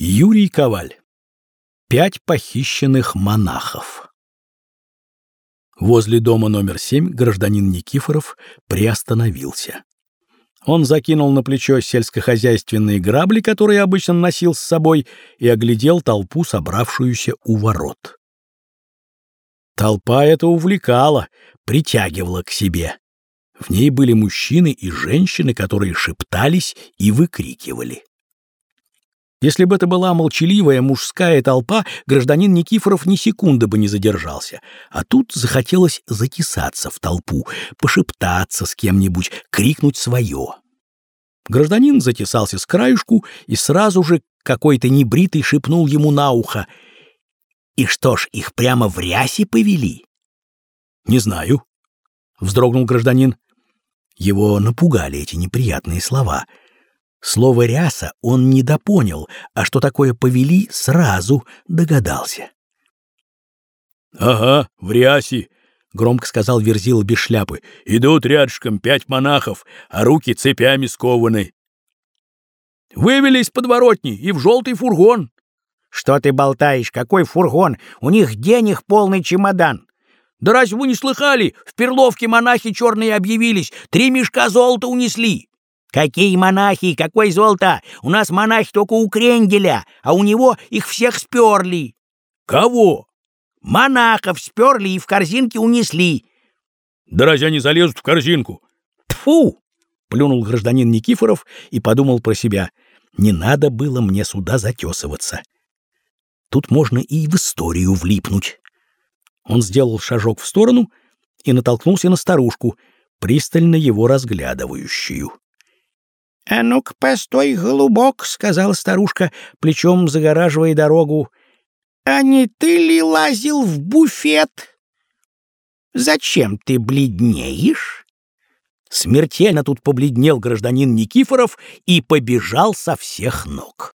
Юрий Коваль. Пять похищенных монахов. Возле дома номер семь гражданин Никифоров приостановился. Он закинул на плечо сельскохозяйственные грабли, которые обычно носил с собой, и оглядел толпу, собравшуюся у ворот. Толпа это увлекала, притягивала к себе. В ней были мужчины и женщины, которые шептались и выкрикивали. Если бы это была молчаливая мужская толпа, гражданин Никифоров ни секунды бы не задержался. А тут захотелось затесаться в толпу, пошептаться с кем-нибудь, крикнуть свое. Гражданин затесался с краюшку и сразу же какой-то небритый шепнул ему на ухо. «И что ж, их прямо в рясе повели?» «Не знаю», — вздрогнул гражданин. Его напугали эти неприятные слова — Слово «ряса» он недопонял, а что такое «повели» сразу догадался. «Ага, в рясе», — громко сказал Верзила без шляпы. «Идут рядышком пять монахов, а руки цепями скованы». «Вывелись подворотни и в желтый фургон». «Что ты болтаешь? Какой фургон? У них денег полный чемодан». «Да разве вы не слыхали? В Перловке монахи черные объявились, три мешка золота унесли». «Какие монахи? Какой золото? У нас монахи только у Кренделя, а у него их всех сперли». «Кого?» «Монахов сперли и в корзинке унесли». «Да разве они залезут в корзинку?» «Тьфу!» — плюнул гражданин Никифоров и подумал про себя. «Не надо было мне сюда затесываться. Тут можно и в историю влипнуть». Он сделал шажок в сторону и натолкнулся на старушку, пристально его разглядывающую. «А ну-ка, постой, голубок», — сказала старушка, плечом загораживая дорогу. «А не ты ли лазил в буфет? Зачем ты бледнеешь?» Смертельно тут побледнел гражданин Никифоров и побежал со всех ног.